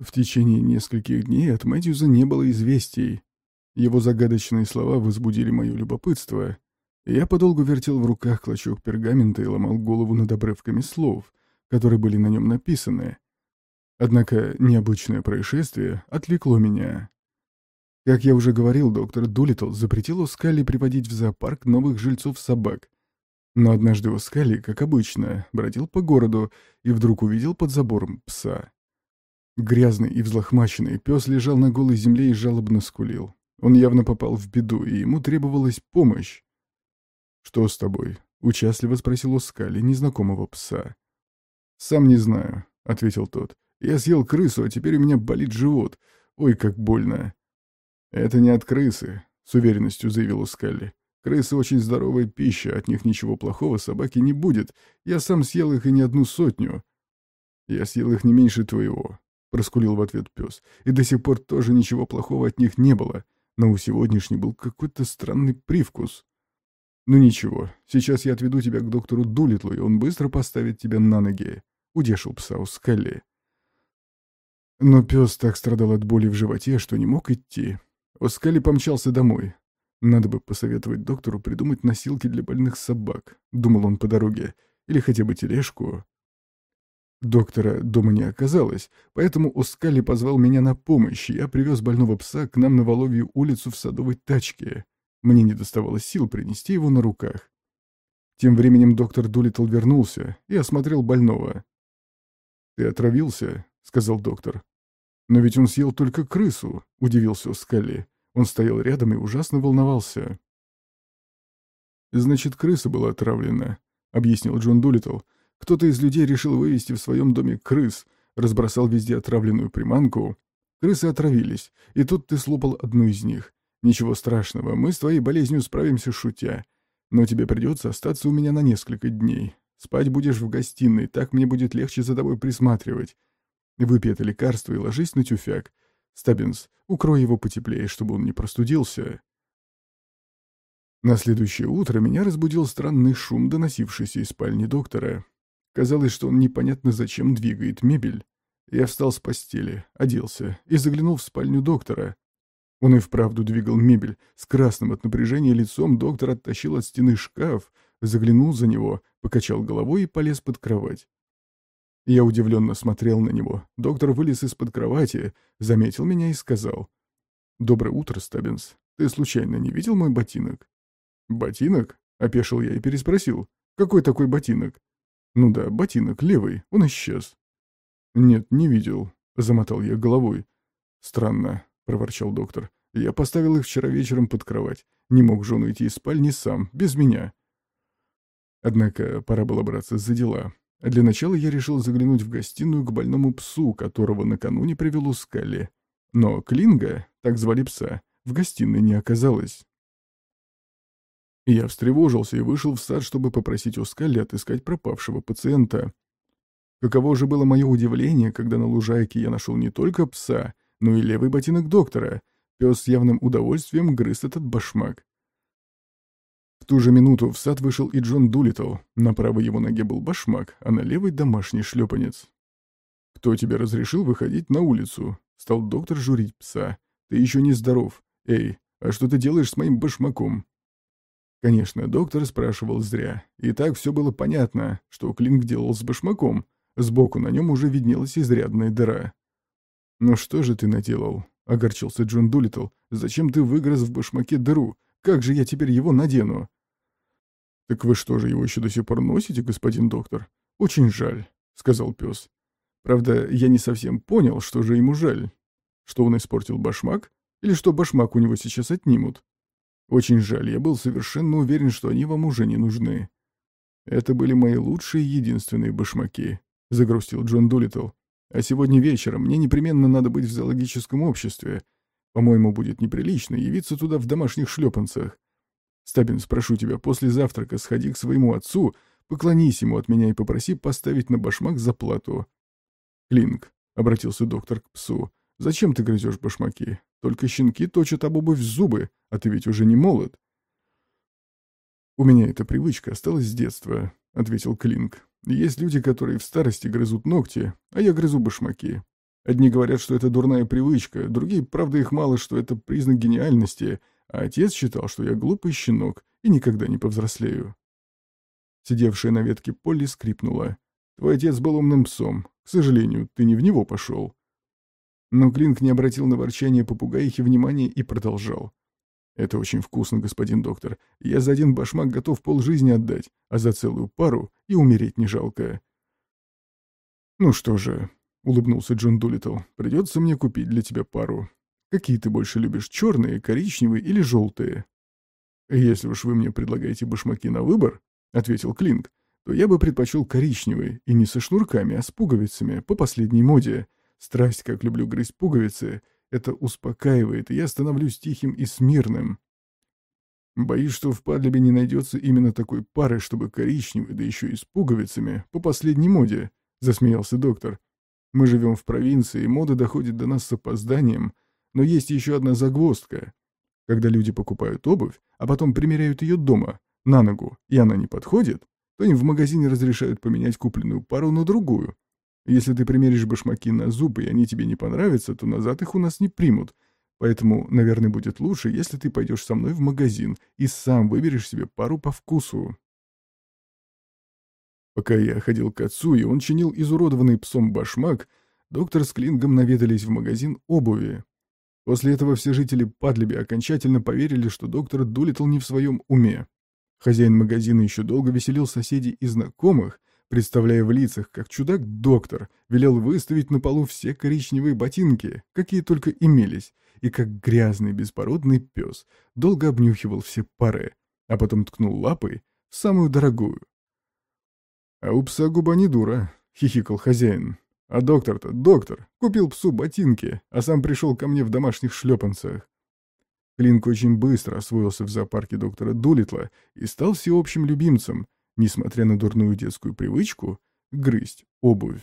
В течение нескольких дней от Мэтьюза не было известий. Его загадочные слова возбудили мое любопытство. Я подолгу вертел в руках клочок пергамента и ломал голову над обрывками слов, которые были на нем написаны. Однако необычное происшествие отвлекло меня. Как я уже говорил, доктор Дулиттл запретил Оскали приводить в зоопарк новых жильцов собак. Но однажды Оскали, как обычно, бродил по городу и вдруг увидел под забором пса. Грязный и взлохмаченный пес лежал на голой земле и жалобно скулил. Он явно попал в беду, и ему требовалась помощь. «Что с тобой?» — участливо спросил Оскали незнакомого пса. «Сам не знаю», — ответил тот. «Я съел крысу, а теперь у меня болит живот. Ой, как больно». «Это не от крысы», — с уверенностью заявил Оскали. «Крысы очень здоровая пища, от них ничего плохого собаки не будет. Я сам съел их и не одну сотню. Я съел их не меньше твоего. — проскулил в ответ пес. «И до сих пор тоже ничего плохого от них не было, но у сегодняшней был какой-то странный привкус». «Ну ничего, сейчас я отведу тебя к доктору Дулитлу, и он быстро поставит тебя на ноги», — удешил пса у скале. Но пес так страдал от боли в животе, что не мог идти. Оскали помчался домой. Надо бы посоветовать доктору придумать носилки для больных собак, думал он по дороге, или хотя бы тележку. Доктора дома не оказалось, поэтому Оскали позвал меня на помощь, и я привез больного пса к нам на Воловью улицу в садовой тачке. Мне не доставалось сил принести его на руках. Тем временем доктор Дулиттл вернулся и осмотрел больного. «Ты отравился?» — сказал доктор. «Но ведь он съел только крысу», — удивился Оскали. Он стоял рядом и ужасно волновался. «Значит, крыса была отравлена», — объяснил Джон Дулиттл. Кто-то из людей решил вывести в своем доме крыс, разбросал везде отравленную приманку. Крысы отравились, и тут ты слопал одну из них. Ничего страшного, мы с твоей болезнью справимся шутя. Но тебе придется остаться у меня на несколько дней. Спать будешь в гостиной, так мне будет легче за тобой присматривать. Выпей это лекарство и ложись на тюфяк. Стаббинс, укрой его потеплее, чтобы он не простудился. На следующее утро меня разбудил странный шум, доносившийся из спальни доктора. Казалось, что он непонятно зачем двигает мебель. Я встал с постели, оделся и заглянул в спальню доктора. Он и вправду двигал мебель. С красным от напряжения лицом доктор оттащил от стены шкаф, заглянул за него, покачал головой и полез под кровать. Я удивленно смотрел на него. Доктор вылез из-под кровати, заметил меня и сказал. «Доброе утро, Стаббинс. Ты случайно не видел мой ботинок?» «Ботинок?» — опешил я и переспросил. «Какой такой ботинок?» Ну да, ботинок левый, он исчез. Нет, не видел, замотал я головой. Странно, проворчал доктор. Я поставил их вчера вечером под кровать. Не мог же он уйти из спальни сам, без меня. Однако пора было браться за дела. Для начала я решил заглянуть в гостиную к больному псу, которого накануне привел у Скалли. Но Клинга, так звали пса, в гостиной не оказалось. Я встревожился и вышел в сад, чтобы попросить у Скалли отыскать пропавшего пациента. Каково же было мое удивление, когда на лужайке я нашел не только пса, но и левый ботинок доктора. Пес с явным удовольствием грыз этот башмак. В ту же минуту в сад вышел и Джон Дулиттл. На правой его ноге был башмак, а на левой — домашний шлепанец. «Кто тебе разрешил выходить на улицу?» — стал доктор журить пса. «Ты еще не здоров. Эй, а что ты делаешь с моим башмаком?» Конечно, доктор спрашивал зря. И так все было понятно, что Клинк делал с башмаком. Сбоку на нем уже виднелась изрядная дыра. «Ну что же ты наделал?» — огорчился Джон Дулиттл. «Зачем ты выгрыз в башмаке дыру? Как же я теперь его надену?» «Так вы что же, его еще до сих пор носите, господин доктор? Очень жаль», — сказал пес. «Правда, я не совсем понял, что же ему жаль. Что он испортил башмак? Или что башмак у него сейчас отнимут?» Очень жаль, я был совершенно уверен, что они вам уже не нужны. Это были мои лучшие единственные башмаки, загрустил Джон Дулиттл. А сегодня вечером мне непременно надо быть в зоологическом обществе. По-моему, будет неприлично явиться туда в домашних шлепанцах. Стабин, спрошу тебя, после завтрака сходи к своему отцу, поклонись ему от меня и попроси поставить на башмак заплату. Клинк, — обратился доктор к псу, — зачем ты грызешь башмаки? Только щенки точат об обувь зубы, а ты ведь уже не молод. «У меня эта привычка осталась с детства», — ответил Клинк. «Есть люди, которые в старости грызут ногти, а я грызу башмаки. Одни говорят, что это дурная привычка, другие, правда, их мало, что это признак гениальности, а отец считал, что я глупый щенок и никогда не повзрослею. Сидевшая на ветке Полли скрипнула. «Твой отец был умным псом. К сожалению, ты не в него пошел». Но Клинк не обратил на ворчание попугаихи внимания и продолжал. «Это очень вкусно, господин доктор. Я за один башмак готов полжизни отдать, а за целую пару и умереть не жалко». «Ну что же», — улыбнулся Джон Дулиттл, — «придется мне купить для тебя пару. Какие ты больше любишь, черные, коричневые или желтые?» «Если уж вы мне предлагаете башмаки на выбор», — ответил Клинк, — «то я бы предпочел коричневые, и не со шнурками, а с пуговицами, по последней моде. Страсть, как люблю грызть пуговицы, это успокаивает, и я становлюсь тихим и смирным. Боюсь, что в Падлебе не найдется именно такой пары, чтобы коричневый, да еще и с пуговицами, по последней моде, — засмеялся доктор. Мы живем в провинции, мода доходит до нас с опозданием, но есть еще одна загвоздка. Когда люди покупают обувь, а потом примеряют ее дома, на ногу, и она не подходит, то им в магазине разрешают поменять купленную пару на другую, если ты примеришь башмаки на зубы, и они тебе не понравятся, то назад их у нас не примут. Поэтому, наверное, будет лучше, если ты пойдешь со мной в магазин и сам выберешь себе пару по вкусу. Пока я ходил к отцу, и он чинил изуродованный псом башмак, доктор с Клингом наведались в магазин обуви. После этого все жители Падлиби окончательно поверили, что доктор Дулитл не в своем уме. Хозяин магазина еще долго веселил соседей и знакомых, представляя в лицах, как чудак-доктор велел выставить на полу все коричневые ботинки, какие только имелись, и как грязный беспородный пес долго обнюхивал все пары, а потом ткнул лапой в самую дорогую. «А у пса губа не дура», — хихикал хозяин. «А доктор-то, доктор, купил псу ботинки, а сам пришел ко мне в домашних шлепанцах». Клинк очень быстро освоился в зоопарке доктора Дулитла и стал всеобщим любимцем — несмотря на дурную детскую привычку, грызть обувь.